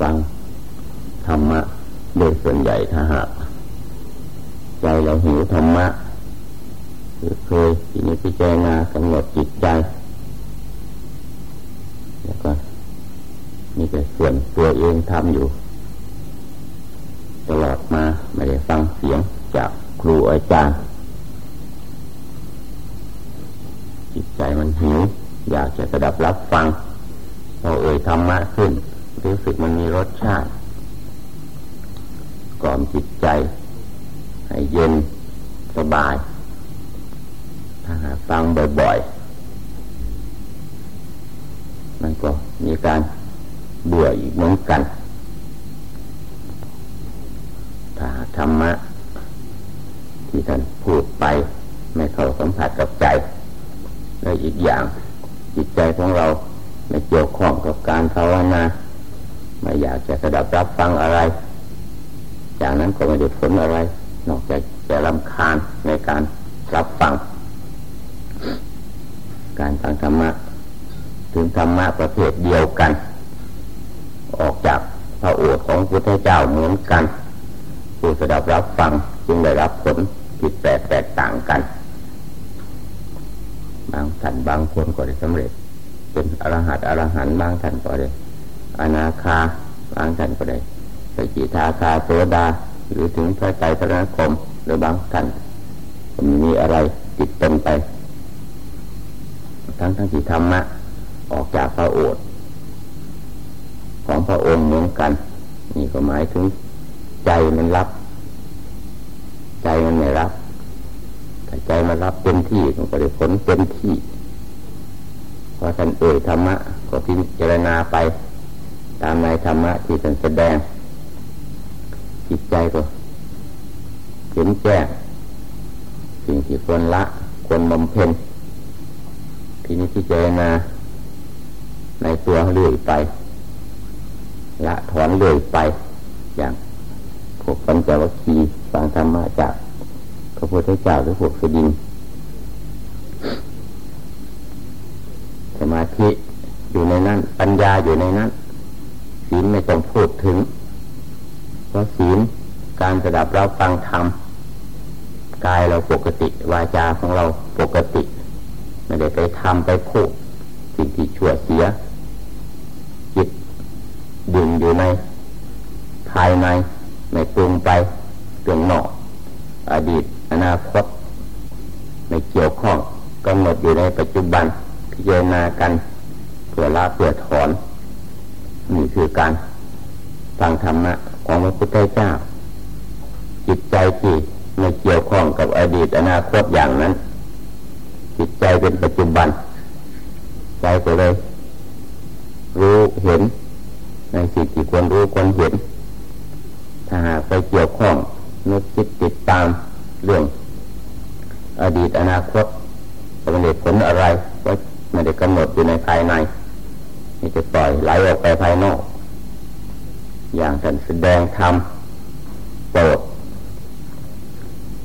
ฟังธรรมะโดยส่วนใหญ่ถ้าหากใจเราหิวธรรมะหรือเคยที่นี้พิจารณากำหนดจิตใจแล้วก็มีแต่ส่วนตัวเองทำอยู่ ตลอดมาไม่ได้ฟังเสียงจากครูอาจารย์ จิตใจมันหิว อยากจะกระดับรับฟังพอเอ่ยธรรมะขึ้น รู้สึกมันมีรสชาติกล่อมจิตใจ ให้เย็นสบาย ถ้าฟังบ่อยๆ มันก็มีการเบื่ออีกเหมือนกัน ถ้าธรรมะ ที่ท่านพูดไป ไม่เข้าสัมผัสกับใจ และอีกอย่างจิตใจของเราไม่เกี่ยวข้องกับการภาวนา ไม่อยากจะสดับรับฟังอะไร อย่างนั้นก็ไม่ได้ผลอะไร นอกจากจะรำคาญในการรับฟัง การฟังธรรมะถึงธรรมะประเภทเดียวกัน ออกจากพระโอษฐ์ของพระพุทธเจ้าเหมือนกัน ผู้สดับรับฟังจึงได้รับผลผิดแปลกแตกต่างกัน บางท่านบางคนก็ได้สำเร็จ เป็นอรหัตอรหันต์บางท่านก็ได้ อนาคาบางท่านก็ได้สกิทาคาโสดา หรือถึงพระใจพระคมหรือบางท่านมีอะไรติดเป็นไป ทั้งทั้งที่ธรรมะออกจากพระโอษฐ์ของพระองค์เหมือนกัน นี่ก็หมายถึงใจมันรับ ใจมันไม่รับถ้าใจมันรับเต็มที่มันก็ได้ผลเต็มที่พอท่านเอ่ยธรรมะก็พิจารณาไป ตามในธรรมะที่ท่านแสดง จิตใจก็เห็นแจ้งสิ่งที่ควรละควรบำเพ็ญทีนี้พิจารณาในตัวเรื่อยไป ละถอนเรื่อยไป อย่างพวกปัญจวัคคีย์ฟังธรรมะจากพระพุทธเจ้าหรือพวกสดินสมาธิอยู่ในนั้น ปัญญาอยู่ในนั้น ศีลไม่ต้องพูดถึง เพราะศีลการระดับเราฟังธรรมกายเราปกติ วาจาของเราปกติ ไม่ได้ไปทำไปพูดสิ่งที่ชั่วเสีย จิตดึงอยู่ใน ภายในไม่ปรุงไปเรื่องนอกอดีต อนาคตไม่เกี่ยวข้องกำหนดอยู่ในปัจจุบันพิจารณากันเพื่อละเพื่อถอน นี่คือการฟังธรรมะของพระพุทธเจ้า จิตใจที่ไม่เกี่ยวข้องกับอดีตอนาคตอย่างนั้น จิตใจเป็นปัจจุบัน ใจก็เลย รู้เห็น ในสิ่งที่ควรรู้ควรเห็น ถ้าหากไปเกี่ยวข้องนึกคิดติดตามเรื่อง อดีตอนาคตจะเป็นผลอะไรก็ไม่ได้กำหนดอยู่ในภายใน นี่จะปล่อยไหลออกไปภายนอก อย่างท่านแสดงธรรมโปรด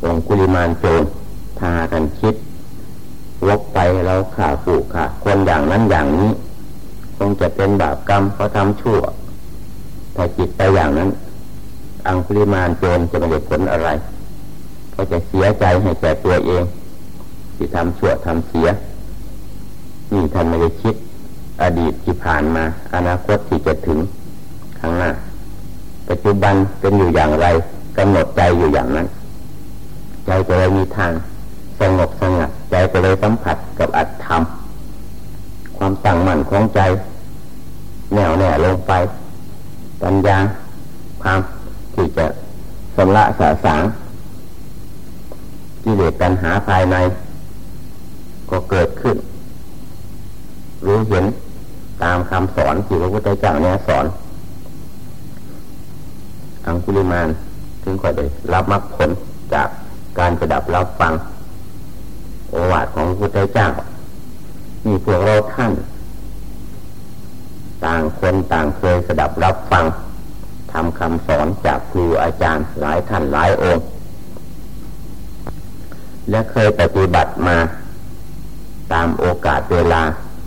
องคุลิมานโจรทากันคิดวกไปเราขาผูกขาคนอย่างนั้นอย่างนี้ คงจะเป็นบาปกรรมเพราะทำชั่วถ้าจิตไปอย่างนั้น อังคุลิมานโจรจะไม่ได้ผลอะไร ก็จะเสียใจให้แก่ตัวเอง ที่ทำชั่วทำเสียนี่ท่านไม่ได้คิด อดีตที่ผ่านมา อนาคตที่จะถึงข้างหน้า ปัจจุบันเป็นอยู่อย่างไรกำหนดใจอยู่อย่างนั้น ใจก็เลยมีทางสงบสงัดใจก็เลยสัมผัสกับอัตธรรม ความตั้งมั่นของใจ แน่วแน่ลงไป ปัญญาความที่จะสำละสาสางกิเลสปัญหาภายใน ก็เกิดขึ้น รู้เห็นตามคำสอนที่พระพุทธเจ้าเนี่ยสอนอังคุลิมานถึงก็ได้รับมรรคผลจากการประดับรับฟัง โอวาทของพระพุทธเจ้ามีพวกเราท่าน ต่างคนต่างเคยสดับรับฟังทำคำสอนจากครูอาจารย์หลายท่านหลายองค์ และเคยปฏิบัติมาตามโอกาสเวลา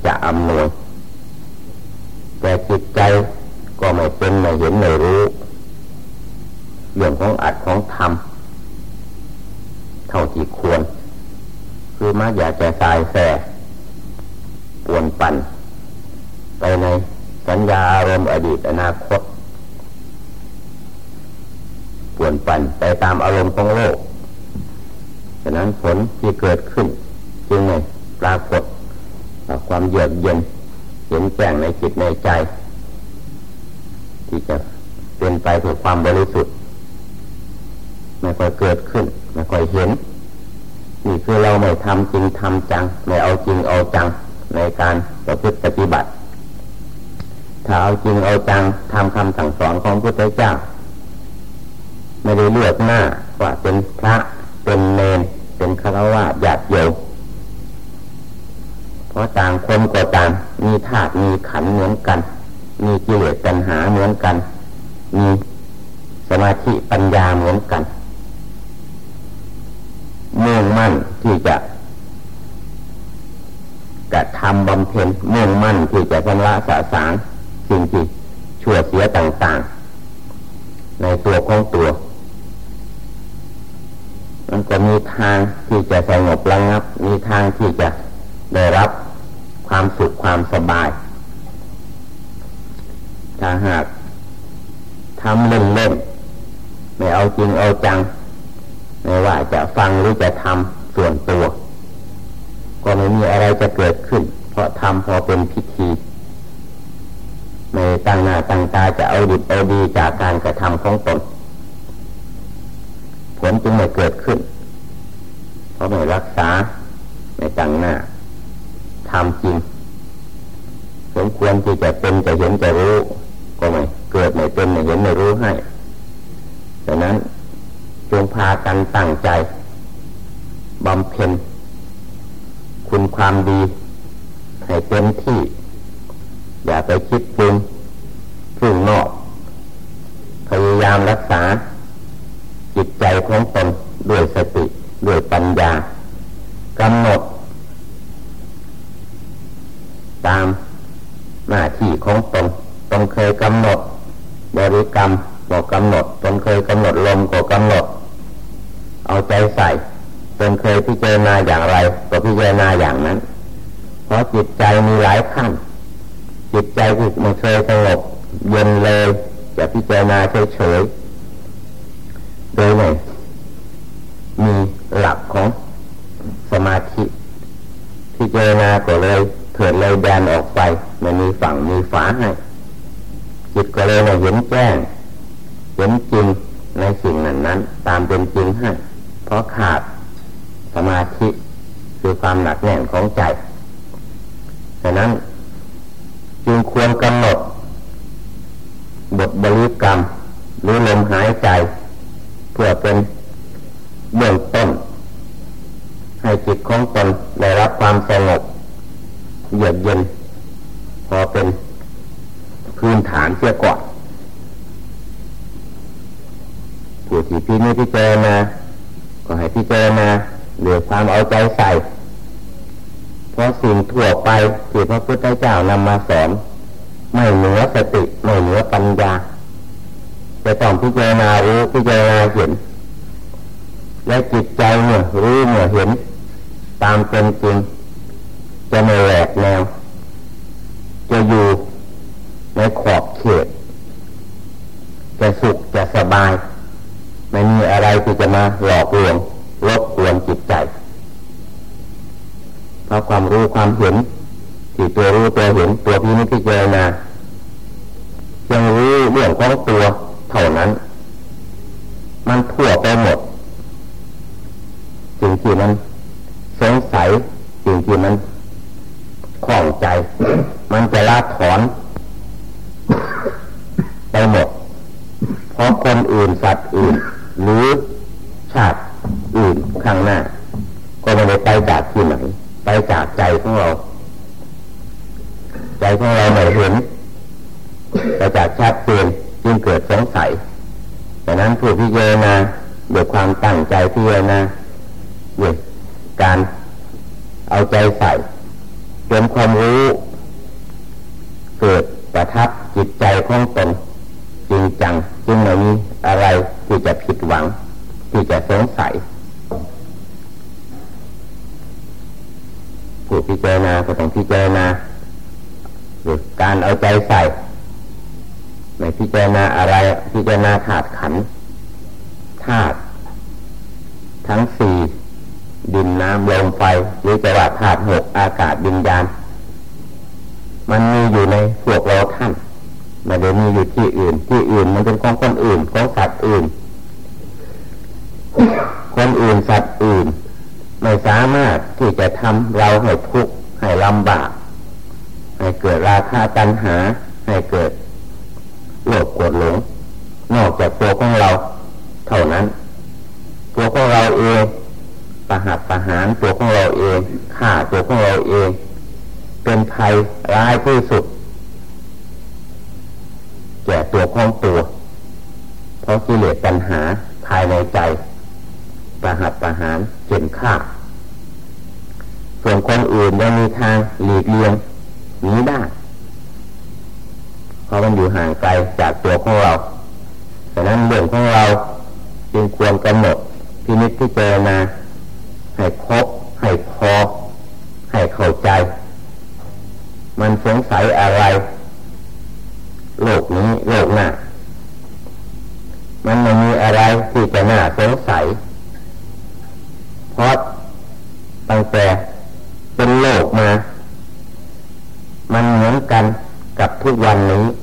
จะอำนวย แต่จิตใจก็ไม่เป็นไม่เห็นไม่รู้ เรื่องของอัดของทำเท่าที่ควร คือมักอยากจะสายแสปวนปั่นไปในสัญญาอารมณ์อดีตอนาคตปวนปั่นไปตามอารมณ์ของโลกฉะนั้นผลที่เกิดขึ้น จึงไม่ปรากฏ ความเยือกเย็นเห็นแจ้งในจิตในใจ ที่จะเป็นไปเพื่อความบริสุทธิ์ไม่ค่อยเกิดขึ้นไม่ค่อยเห็น นี่คือเราไม่ทำจริงทำจังไม่เอาจริงเอาจังในการประพฤติปฏิบัติ ถ้าเอาจริงเอาจังทำคำสั่งสอนของพระพุทธเจ้า ไม่ได้เลือกหน้าว่าเป็นพระเป็นเนนเป็นฆราวาสญาติโยมเพ ราะต่างคนก็ต่างมีธาตุมีขันเหมือนกัน มีกิเลสปัญหาเหมือนกัน มีสมาธิปัญญาเหมือนกันมุ่งมั่นที่จะกระทำบำเพ็ญมุ่งมั่นที่จะชำระสะสางสิ่งที่ชั่วเสียต่างๆ ในตัวของตัว มันก็มีทางที่จะสงบระงับ มีทางที่จะได้รับ ความสุขความสบาย ถ้าหากทำเล่นๆไม่เอาจริงเอาจัง ไม่ว่าจะฟังหรือจะทำส่วนตัว ก็ไม่มีอะไรจะเกิดขึ้น เพราะทำพอเป็นพิธีไม่ตั้งหน้าตั้งตาจะเอาดีเอาดีจากการกระทำของตนผลจึงไม่เกิดขึ้น เพราะไม่รักษา ไม่ตั้งหน้า ทำจริง สมควรที่จะเป็นจะเห็นจะรู้ ก็ไม่เกิดไม่เป็นไม่เห็นไม่รู้ให้ดังนั้นจงพากันตั้งใจบำเพ็ญคุณความดีให้เต็มที่ อย่าไปคิดปรุงพึ่งนอก พยายามรักษา จิตใจของตนด้วยสติ ด้วยปัญญากำหนด ตามหน้าที่ของตนตนเคยกำหนด บริกรรมก็กำหนดตนเคยกำหนดลมก็กำหนดเอาใจใส่ตนเคยพิจารณาอย่างไรก็พิจารณาอย่างนั้น เพราะจิตใจมีหลายขั้น จิตใจที่มันเคยสงบเย็นเลย จะพิจารณาเฉยๆโดยไม่มีหลักของสมาธิพิจารณาก็เลยเถิดเลยแดนออกไปมันมีฝั่งมีฝาให้จิตก็เลยเห็นแจ้งเห็นจริงในสิ่งนั้นนั้น ตามเป็นจริงให้เพราะขาดสมาธิคือความหนักแน่นของใจฉะนั้นจึงควรกำหนด บทบริกรรม หรือลมหายใจ เพื่อเป็นเบื้องต้น ให้จิตของตนได้รับความสงบเยือกเย็น พอเป็นพื้นฐานเสียก่อนผู้ที่พี่นี่พี่เจนะก็ให้พิจารณาเหลือความเอาใจใส่ เพราะสิ่งทั่วไปที่พระพุทธเจ้านำมาสอนไม่เหนือสติ ปัญญาจะต้องพิจารณารู้พิจารณาเห็น และจิตใจเนี่ยรู้เนี่ยเห็น ตามเป็นจริงจะไม่แหลกแนว จะอยู่ในขอบเขต จะสุขจะสบาย ไม่มีอะไรที่จะมาหลอกลวงรบกวนจิตใจ เพราะความรู้ความเห็นที่ตัวรู้ตัวเห็นตัวพี่นิพพิจารณา เรื่องของตัวเท่านั้น มันทั่วไปหมดสิ่งที่มันสงสัยสิ่งที่มันข้องใจ มันจะลาถอน ไปหมด เพราะคนอื่นสัตว์อื่น หรือชาติอื่นข้างหน้า ก็ไม่ได้ไปจากที่ไหน ไปจากใจของเรา ใจของเราไม่เห็น ประจากชาติเปลี่ยนจึงเกิดสงสัยดังนั้นผู้พิจารณาด้วยความตั้งใจพิจารณาด้วยการเอาใจใส่จนความรู้ เกิดประทับจิตใจของ ตนจริงจังจึงไม่มีอะไรที่จะผิดหวัง ที่จะสงสัยผู้พิจารณาก็ต้องพิจารณาหรือการเอาใจใส่ไม่พิจารณาอะไรพิจารณาถาดขันธาตุทั้งสี่ดินน้ำลมไฟหรือจะว่าธาตุหกอากาศดินยานมันมีอยู่ในพวกเราท่านไม่ได้มีอยู่ที่อื่น ที่อื่นมันเป็นของคนอื่นของสัตว์อื่น คนอื่นสัตว์อื่น ไม่สามารถที่จะทำเราให้ทุกข์ให้ลำบาก ให้เกิดราคาตัณหา ให้เกิดโลภโกรธหลง นอกจากตัวของเรา เท่านั้น ตัวของเราเองประหัตประหารตัวของเราเองฆ่าตัวของเราเอง เป็นภัยร้ายที่สุดแก่ตัวของตัว เพราะกิเลสปัญหาภายในใจประหัตประหารเก็นฆ่าส่วนคนอื่นยังมีทางหลีกเลี่ยง นีได้เพราะมันอยู่ห่างไกลจากตัวของเราฉะนั้นเรื่องของเราจึงควรกำหนดพินิจพิจารณาให้ครบให้พอให้เข้าใจ มันสงสัยอะไร โลกนี้โลกหน้ามันไม่มีอะไรที่จะน่าสงสัยเพราะตั้งแต่เป็นโลกมา มันเหมือนกันกับทุก วันนี้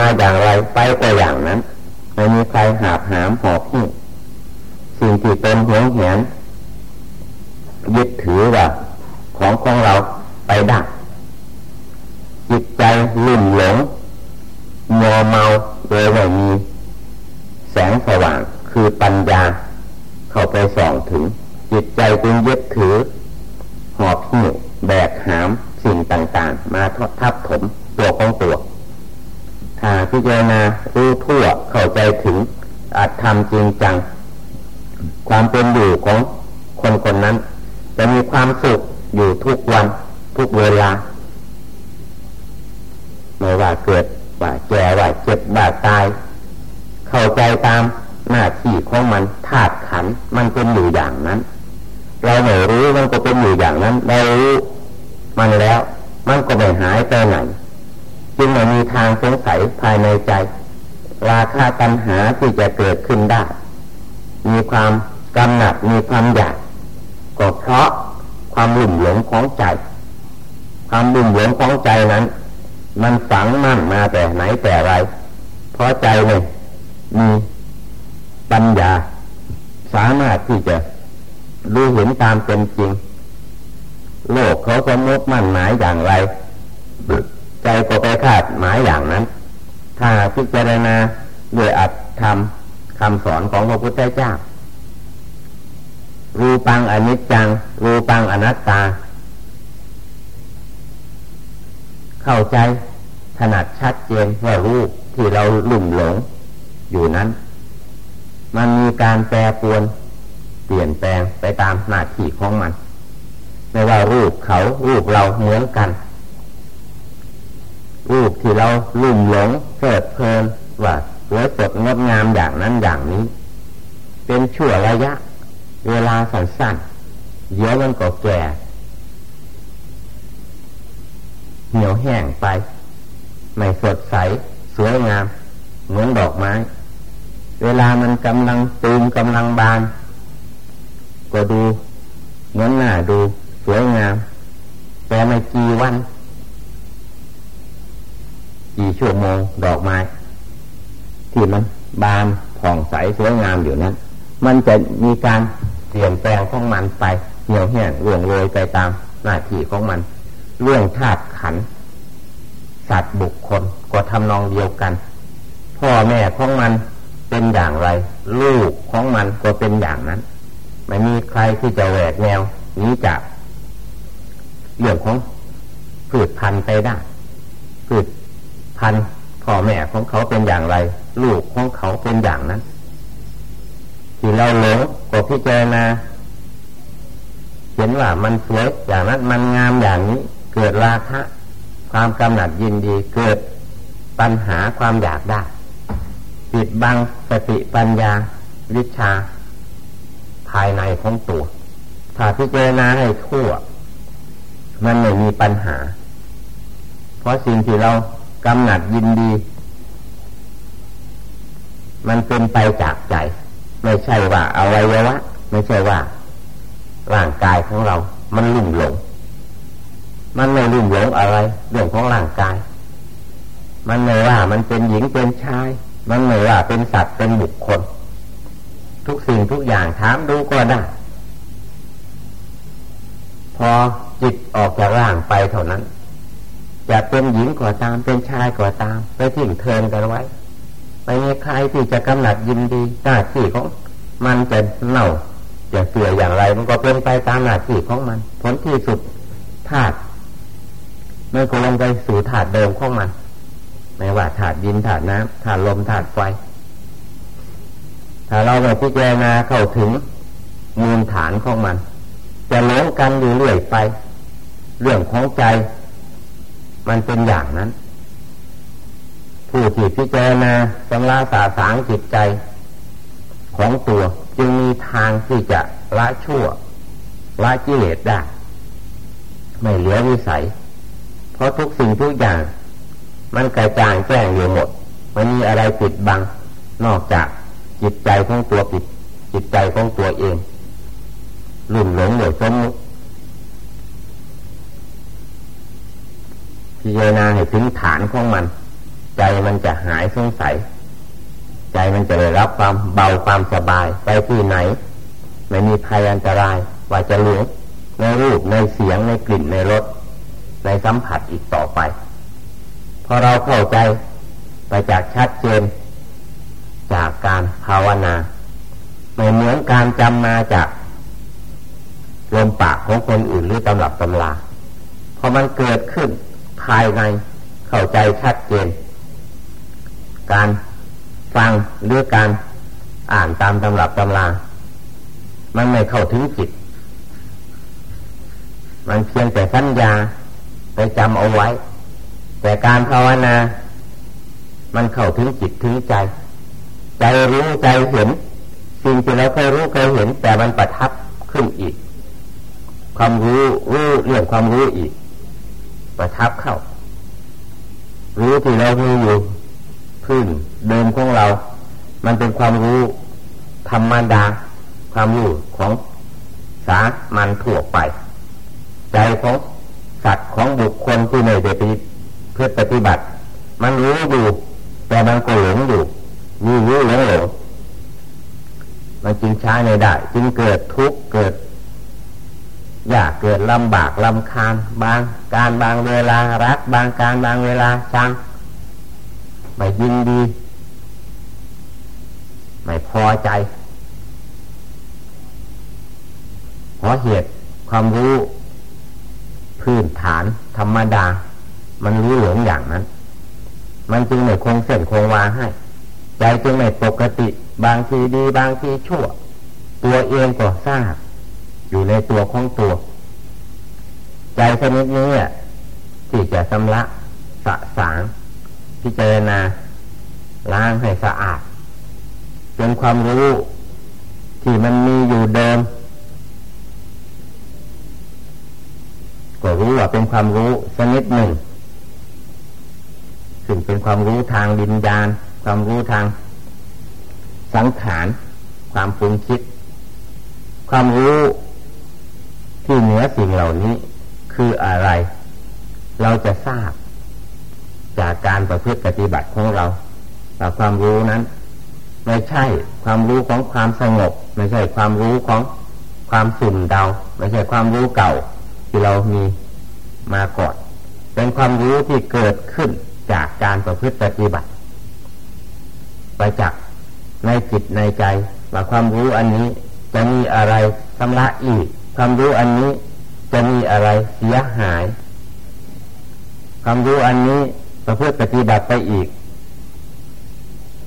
มาอย่างไรไปก็อย่างนั้นไม่มีใครหาบหามหอบหิ้สิ่งที่เป็นหวงแหนยึดถือว่าของของเราไปได้จิตใจลุ่มหลงมัวเมาโดยไม่มี แสงสว่างคือปัญญา เข้าไปส่องถึง จิตใจจึงยึดถือ หอบหิ้วแบกหามสิ่งต่างๆ มาทับถมตัวของตัวถ้าพิจารณารู้ทั่วเข้าใจถึงอาจทำจริงจัง ความเป็นอยู่ของคนคนนั้น จะมีความสุขอยู่ทุกวันทุกเวลาไม่ว่าเกิดว่าแก่ว่าเจ็บว่าตาย เข้าใจตามหน้าที่ของมันธาตุขันมันเป็นอยู่อย่างนั้น เราไม่รู้มันก็เป็นอยู่อย่างนั้น เรารู้มันแล้ว มันก็ไม่หายไปไหน จึงไม่มีทางสงสัยภายในใจ ราคาตัญหาที่จะเกิดขึ้นได้ มีความกำหนัดมีความอยากก็เพราะความหลุ่มหลงของใจ ความหลุ่มหลงของใจนั้น มันฝังมั่นมาแต่ไหนแต่ไร เพราะใจเนี่ยมีปัญญา สามารถที่จะรู้เห็นตามเป็นจริง โลกเขาสมมติมั่นหมายอย่างไร ใจก็ไปคาดหมายอย่างนั้น ถ้าพิจารณาด้วยอัตธรรมคำสอนของพระพุทธเจ้า รูปังอนิจจัง รูปังอนัตตา เข้าใจถนัดชัดเจนว่ารูปที่เราลุ่มหลงอยู่นั้น มันมีการแปรปรวนเปลี่ยนแปลงไปตามหน้าที่ของมัน ไม่ว่ารูปเขารูปเราเหมือนกัน รูปที่เราลุ่มหลงเพลิดเพลินว่าสวยสดงดงามอย่างนั้นอย่างนี้ เป็นชั่วระยะ เวลาสั้นๆเดี๋ยวมันก็แก่ เหี่ยวแห้งไป ไม่สดใส สวยงาม เหมือนดอกไม้ เวลามันกำลังตูมกำลังบาน ก็ดูเหมือนหน้าดู สวยงาม แต่ไม่กี่วัน กี่ชั่วโมงดอกไม้ ที่มันบานผ่องใสสวยงามอยู่นั้น มันจะมีการเปลี่ยนแปลงของมันไปเหี่ยวแห้งร่วงโรยไปตามหน้าที่ของมัน เรื่องธาตุขันสัตว์บุคคลก็ทำนองเดียวกัน พ่อแม่ของมันเป็นอย่างไร ลูกของมันก็เป็นอย่างนั้นไม่มีใครที่จะแหวกแนวนี้จากเรื่องของพืชพันธุ์ไปได้พืช พันพ่อแม่ของเขาเป็นอย่างไร ลูกของเขาเป็นอย่างนั้นที่เราหลงก็พิจารณาเห็นว่ามันสวยอย่างนั้นมันงามอย่างนี้ เกิดราคะ ความกำหนัดยินดีเกิดปัญหาความอยากได้ปิดบังสติปัญญาวิชา ภายในของตัว ถ้าพิจารณาให้ทั่ว มันไม่มีปัญหา เพราะสิ่งที่เรา กำหนัดยินดี มันเป็นไปจากใจ ไม่ใช่ว่าอวัยวะ ไม่ใช่ว่า ร่างกายของเรา มันลุ่มหลง มันไม่ลุ่มหลงอะไร เรื่องของร่างกาย มันไม่ว่ามันเป็นหญิงเป็นชาย มันไม่ว่าเป็นสัตว์เป็นบุคคล ทุกสิ่งทุกอย่างถามดูก็ได้พอจิตออกจากร่างไปเท่านั้น จะเป็นหญิงก็ตามเป็นชายก็ตาม ไปทิ้งเทินกันไว้ไม่มีใครที่จะกำหนัดยินดีหน้าที่ของมันจะเน่าจะเสื่ออย่างไร มันก็เป็นไปตามหน้าที่ของมัน ผลที่สุดธาตุมันก็ลงไปสู่ธาตุเดิมของมันไม่ว่าธาตุดินธาตุน้ำธาตุลมธาตุไฟ ถ้าเราไปพิจารณาเข้าถึงมูลฐานของมัน จะหลงกันอยู่เรื่อยไป เรื่องของใจ มันเป็นอย่างนั้น ผู้ที่พิจารณาสำลาสาสางจิตใจ ของตัวจึงมีทางที่จะละชั่วละกิเลสได้ ไม่เหลือวิสัย เพราะทุกสิ่งทุกอย่าง มันกระจ่างแจ้งอยู่หมดมันมีอะไรปิดบัง นอกจากจิตใจของตัวปิด จิตใจของตัวเองลุ่มหลงหนือสมมติ พิจารณาให้ถึงฐานของมัน ใจมันจะหายสงสัย ใจมันจะได้รับความเบาความสบายไปที่ไหน ไม่มีภัยอันตรายว่าจะหลงในรูปในเสียงในกลิ่นในรสในสัมผัสอีกต่อไป พอเราเข้าใจไปจากชัดเจน จากการภาวนาไม่เหมือนการจำมาจากลมปากของคนอื่นหรือตำรับตำลาพอมันเกิดขึ้น ภายในเข้าใจชัดเจน การฟังหรือการอ่านตามตำรับตำรา มันไม่เข้าถึงจิต มันเพียงแต่สัญญาไปจำเอาไว้ แต่การภาวนา มันเข้าถึงจิตถึงใจ ใจรู้ใจเห็น สิ่งที่เราเคยรู้เคยเห็น แต่มันประทับขึ้นอีก ความรู้รู้เรื่องความรู้อีก ประทับเข้า รู้ที่เรามีอยู่พื้นเดิมของเรา มันเป็นความรู้ธรรมดา ความรู้ของสามันถั่วไป ใจของสัตว์ของบุคคลที่ในเดปิเพื่อปฏิบัติ มันรู้อยู่ แต่มันก็หลงอยู่รู้รู้หลงหลงมันจึงใช้ในได้ จึงเกิดทุกข์เกิด ยากเกิดลำบากลำคาญบางการบางเวลารัก บางการบางเวลาชังไม่ยินดี ไม่พอใจเพราะเหตุความรู้พื้นฐานธรรมดา มันรู้หลงอย่างนั้น มันจึงไม่คงเส้นคงวาให้ ใจจึงไม่ปกติ บางทีดีบางทีชั่ว ตัวเองก็ทราบ อยู่ในตัวของตัว ใจชนิดนี้ที่จะสำละสะสางพิจารณาล้างให้สะอาดเป็นความรู้ที่มันมีอยู่เดิม ก็รู้ว่าเป็นความรู้ชนิดหนึ่ง ซึ่งเป็นความรู้ทางดินญาณความรู้ทาง สังขาร ความปรุงคิด ความรู้ ที่เหนือสิ่งเหล่านี้คืออะไร เราจะทราบ จากการประพฤติปฏิบัติของเราแต่ความรู้นั้น ไม่ใช่ความรู้ของความสงบ ไม่ใช่ความรู้ของความสุ่มเดา ไม่ใช่ความรู้เก่า ที่เรามีมาก่อนเป็นความรู้ที่เกิดขึ้นจากการประพฤติปฏิบัติไปจากในจิตในใจว่าความรู้อันนี้จะมีอะไรชำระอีก ความรู้อันนี้จะมีอะไรเสียหาย ความรู้อันนี้ประพฤติปฏิบัติไปอีก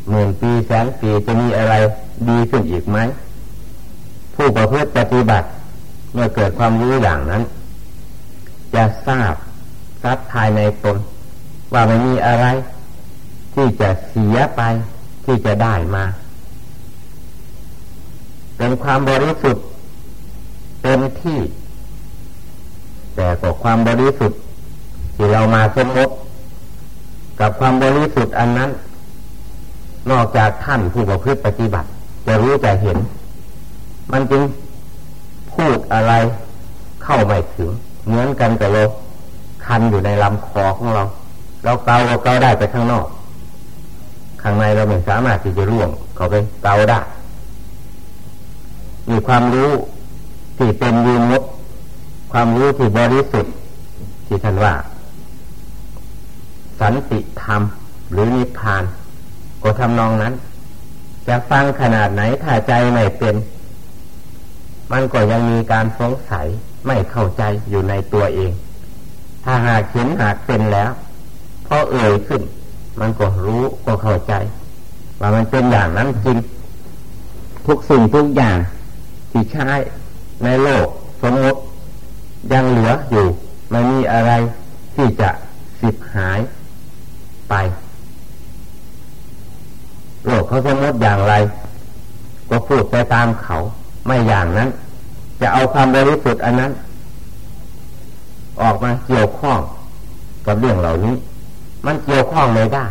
หมื่นปีแสนปีจะมีอะไรดีขึ้นอีกไหมผู้ประพฤติปฏิบัติ เมื่อเกิดความรู้อย่างนั้น จะทราบทรัพย์ภายในตน ว่าไม่มีอะไร ที่จะเสียไปที่จะได้มา เป็นความบริสุทธิ์ เต็มที่ แต่ก็ความบริสุทธิ์ที่เรามาสมมติกับความบริสุทธิ์อันนั้น นอกจากท่านผู้ประพฤติปฏิบัติ จะรู้จะเห็น มันจึงพูดอะไรเข้าไม่ถึง เหมือนกันกับเราคันอยู่ในลำคอของเรา เราเกาเราเกาได้ไปข้างนอก ข้างในเราไม่สามารถที่จะร่วงเขาไปเกาได้มีความรู้ ที่เป็นยูมุตความรู้ที่บริสุทธิ์ที่ท่านว่า สันติธรรมหรือนิพพาน ก็ทำนองนั้น จะฟังขนาดไหนถ้าใจไม่เป็น มันก็ยังมีการสงสัยไม่เข้าใจอยู่ในตัวเอง ถ้าหากเห็นหากเป็นแล้วพอเอ่ยขึ้น มันก็รู้ก็เข้าใจ ว่ามันเป็นอย่างนั้นจริง ทุกสิ่งทุกอย่างที่ใช้ ในโลกสมมติยังเหลืออยู่ ไม่มีอะไรที่จะสิบหายไป โลกเขาสมมติอย่างไร ก็พูดไปตามเขาไม่อย่างนั้น จะเอาความบริสุทธิ์อันนั้น ออกมาเกี่ยวข้องกับเรื่องเหล่านี้ มันเกี่ยวข้องไม่ได้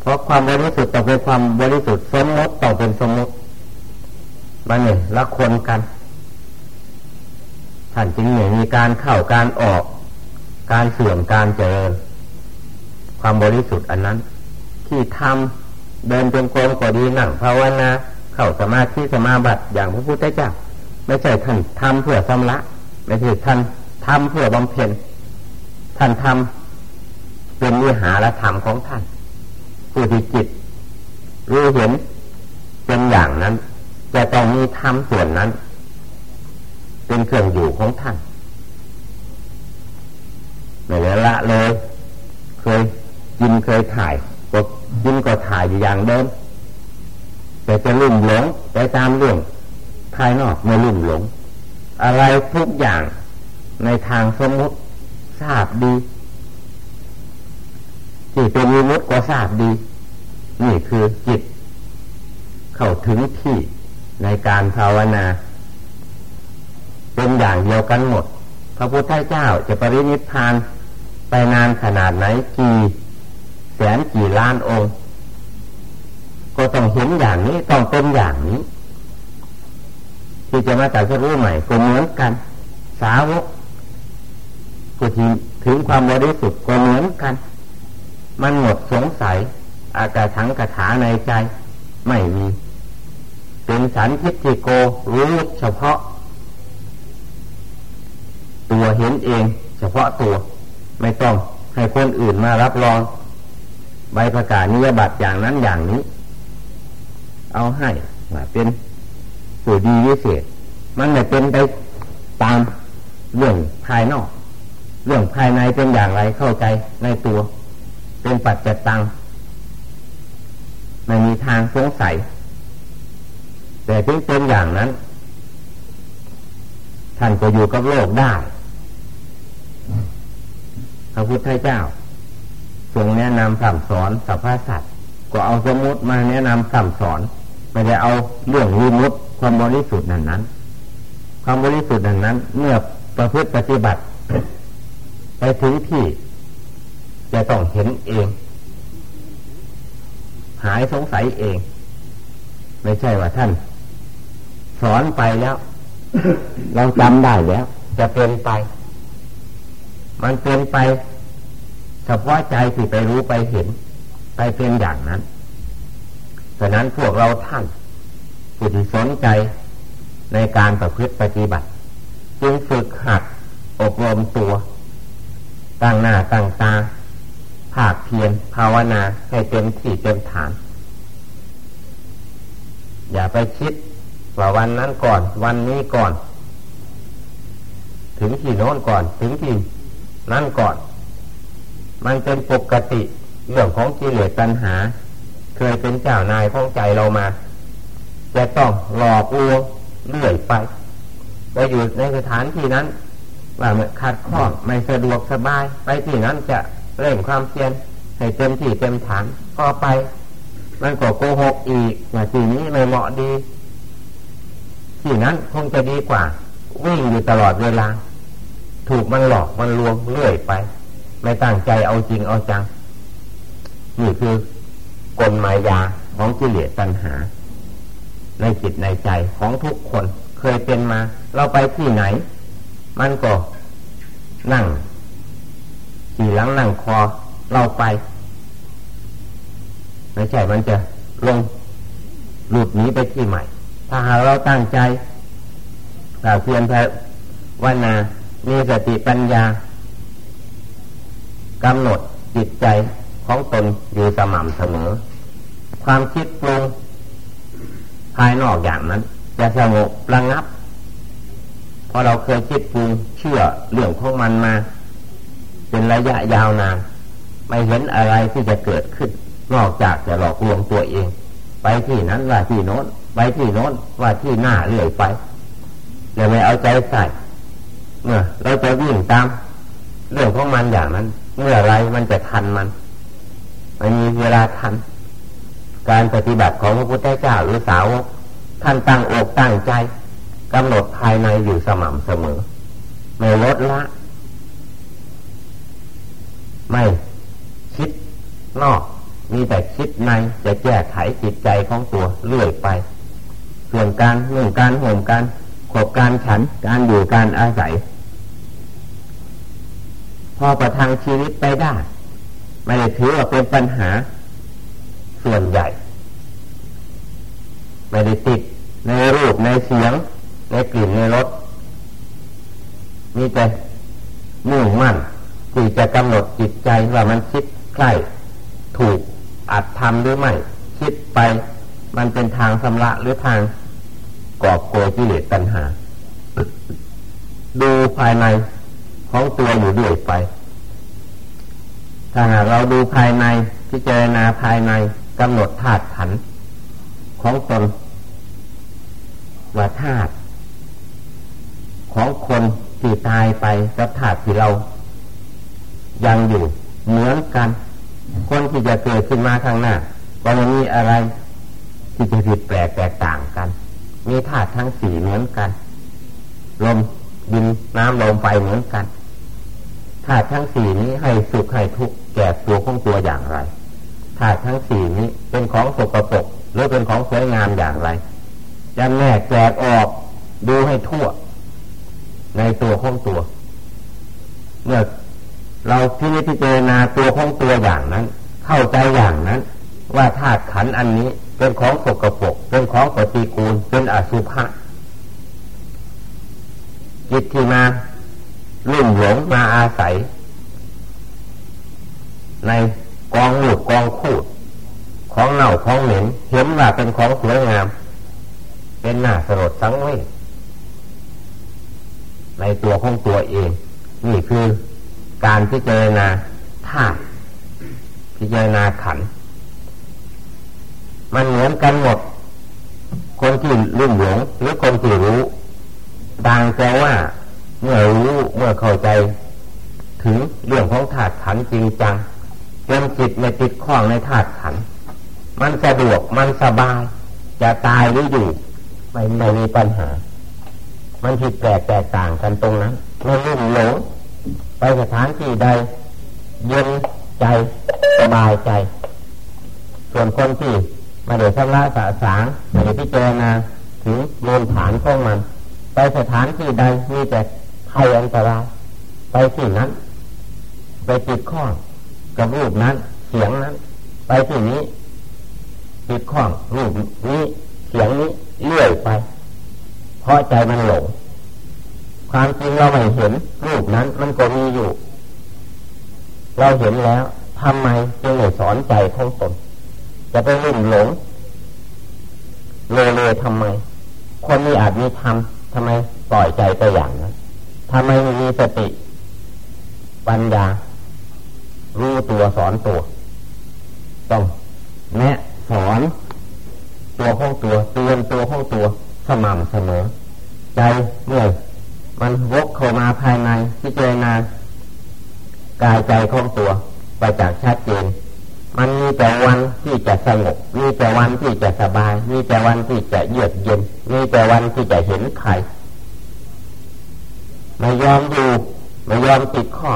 เพราะความบริสุทธิ์ต้องเป็นความบริสุทธิ์สมมติต้องเป็นสมมติมันเนี่ยละคนกัน ท่านจึงเนี่ยมีการเข้าการออก การเสื่อมการเจริญ ความบริสุทธิ์อันนั้น ที่ทำเดินจงกรมก็ดีนั่งภาวนาเข้าสมาธิสมาบัติอย่างพระพุทธเจ้าไม่ใช่ท่านทำเพื่อสำละไม่ใช่ท่านทำเพื่อบำเพ็ญท่านทำเป็นวิหารธรรมของท่านผู้ที่จิตรู้เห็นเป็นอย่างนั้นจะต้องมีธรรมส่วนนั้น เป็นเครื่องอยู่ของท่านไม่ได้ละเลย เคยกินเคยถ่ายก็กินก็ถ่ายอยู่อย่างเดิมแต่จะลุ่มหลงไปตามเรื่องภายนอกไม่ลุ่มหลง อะไรทุกอย่างในทางสมมติทราบดีที่เป็นวิมุตก็ทราบดี นี่คือจิต เข้าถึงที่ในการภาวนา เดียวกันหมด พระพุทธเจ้าจะปรินิพพานไปนานขนาดไหนกี่แสนกี่ล้านองค์ ก็ต้องเห็นอย่างนี้ต้องเป็นอย่างนี้ ที่จะมาตัดสู้ใหม่ก็เหมือนกัน สาวกผู้ที่ถึงความบริสุทธิ์ก็เหมือนกัน มันหมดสงสัย อากาถังกระถาในใจ ไม่มี เป็นสันทิฏฐิโกรู้เฉพาะ ตัวเห็นเอง เฉพาะตัว ไม่ต้องให้คนอื่นมารับรอง ใบประกาศนิยบัตรอย่างนั้นอย่างนี้ เอาให้เป็นผู้ดีวิเศษ มันไม่เป็นไปตามเรื่องภายนอก เรื่องภายในเป็นอย่างไรเข้าใจในตัว เป็นปัจจตังไม่มีทางสงสัย แต่ถึงเป็นอย่างนั้น ท่านก็อยู่กับโลกได้ พระพุทธเจ้าทรงแนะนำสั่งสอนสัพพสัตว์ก็เอาสมมติมาแนะนำสั่งสอนไม่ได้เอาเรื่องวิมุตความบริสุทธิ์นั้นนั้น ความบริสุทธิ์นั้นนั้น เมื่อประพฤติปฏิบัติ ไปถึงที่ จะต้องเห็นเอง หายสงสัยเอง ไม่ใช่ว่าท่าน สอนไปแล้ว เราจำได้แล้ว จะเป็นไป มันเป็นไปเฉพาะใจที่ไปรู้ไปเห็น ไปเป็นอย่างนั้นฉะนั้นพวกเราท่านผู้ที่สนใจในการประพฤติปฏิบัติ จึงฝึกหัดอบรมตัว ตั้งหน้าตั้งตาภาคเพียรภาวนาให้เต็มที่เต็มฐาน อย่าไปคิดว่าวันนั้นก่อน วันนี้ก่อน ถึงที่โน้นก่อน ถึงที่ นั่นก่อน มันเป็นปกติเรื่องของกิเลสตัณหา เคยเป็นเจ้านายของใจเรามา จะต้องหลอกลวงเลื่อยไปไปอยู่ในสถานที่นั้นว่าขัดข้องไม่สะดวกสบาย ไปที่นั้นจะเร่งความเพียรให้เต็มที่เต็มฐานก็ไป มันก็โกหกอีกว่าที่นี้ไม่เหมาะดี ที่นั้นคงจะดีกว่า วิ่งอยู่ตลอดเวลา ถูกมันหลอกมันลวงเลื่อยไป ไม่ตั้งใจเอาจริงเอาจัง นี่คือกลมายาของกิเลสตัณหา ในจิตในใจของทุกคนเคยเป็นมา เราไปที่ไหน มันก็นั่งขี่หลังนั่งคอเราไปไม่ใช่มันจะลงหลุดหนีไปที่ใหม่ ถ้าหากเราตั้งใจถ้าเพียรพวนา มีสติปัญญากำหนดจิตใจของตนอยู่สม่ำเสมอ ความคิดปรุงภายนอกอย่างนั้น จะสงบระงับเพราะเราเคยคิดปรุงเชื่อเรื่องของมันมา เป็นระยะยาวนาน ไม่เห็นอะไรที่จะเกิดขึ้น นอกจากจะหลอกลวงตัวเอง ไปที่นั้นว่าที่โน้นไปที่โน้นว่าที่หน้าเรื่อยไปอย่าไม่เอาใจใส่ เมื่อเราจะวิ่งตาม เรื่องของมันอย่างนั้น เมื่อไรมันจะทันมันมันมีเวลาทัน การปฏิบัติของพระพุทธเจ้าหรือสาวกท่านตั้งอกตั้งใจกำหนดภายในอยู่สม่ำเสมอ ไม่ลดละ ไม่คิดนอก มีแต่คิดในจะแก้ไขจิตใจของตัวเรื่อยไป ส่วนการหนึ่งการห่มการขบการฉัน การอยู่การอาศัย พอประทังชีวิตไปได้ ไม่ได้ถือว่าเป็นปัญหาส่วนใหญ่ ไม่ได้ติดในรูปในเสียง ในกลิ่นในรสมีแต่มุ่งมั่นที่จะกำหนดจิตใจว่ามันคิดใครถูกอัดทำหรือไม่ คิดไปมันเป็นทางสำระหรือทางกอบโกยกิเลสตัณหา ดูภายใน ของตัวอยู่ด้วยไป ถ้าหากเราดูภายในพิจารณาภายในกำหนดธาตุขันของตนว่าธาตุของคนที่ตายไปกับธาตุที่เรา ยังอยู่เหมือนกัน คนที่จะเกิดขึ้นมาข้างหน้าก็ไม่มีอะไร ที่จะผิดแปลกแตกต่างกัน มีธาตุทั้งสี่เหมือนกัน ลมดินน้ำลมไฟเหมือนกัน ธาตุทั้งสี่นี้ให้สุขให้ทุกข์แก่ตัวของตัวอย่างไรธาตุทั้งสี่นี้เป็นของสกปรกหรือเป็นของสวยงามอย่างไรจำแนกแจกออกดูให้ทั่ว ในตัวของตัว เมื่อเราพิจิจารณาตัวของตัวอย่างนั้น เข้าใจอย่างนั้น ว่าธาตุขันอันนี้เป็นของสกปรกเป็นของปฏิกูลเป็นอสุภะจิตที่มา ลุ่มหลงมาอาศัย ในกองหลุดกองคูด ของเน่าของเหม็นเห็นว่าเป็นของสวยงาม เป็นหน้าสลดสังเวชในตัวของตัวเอง นี่คือการพิจารณาธาตุพิจารณาขัน มันเหมือนกันหมด คนที่รุ่มหลงหรือคนที่รู้ต่างแต่ว่า เมื่อรู้เมื่อเข้าใจ ถึงเรื่องของธาตุขันจริงจังจนจิตไม่ติดข้องในธาตุขัน มันสะดวกมันสบาย จะตายหรืออยู่ ไม่ไม่มีปัญหา มันผิดแปลกแตกต่างกันตรงนั้นไม่รุ่มหลงไปสถานที่ใด เย็นใจสบายใจ ส่วนคนที่มาเดือดชำระสะสางมาเดือพิจารณาถึงมูลฐานของมัน ไปสถานที่ใดมีแต่ ภัยอันตรายไปที่นั้น ไปติดข้องกับรูปนั้น เสียงนั้น ไปที่นี้ ติดข้องรูปนี้ เสียงนี้เลื่อยไป เพราะใจมันหลง ความจริงเราไม่เห็นรูปนั้นมันก็มีอยู่ เราเห็นแล้วทำไมจึงไม่สอนใจของตนจะไปลุ่มหลงเลเลทำไม คนมีอาจมีทำทำไมปล่อยใจไปอย่างนั้น ทำไมไม่มีสติปัญญา รู้ตัวสอนตัว ต้องแนะสอนตัวของตัวเตือนตัวของตัวสม่ำเสมอ ใจเมื่อมันวกเข้ามาภายในพิจารณากายใจของตัว ไปจากชัดเจน มันมีแต่วันที่จะสงบมีแต่วันที่จะสบาย มีแต่วันที่จะเยือกเย็น มีแต่วันที่จะเห็นไข่ ไม่ยอมอยู่ไม่ยอมติดข้อ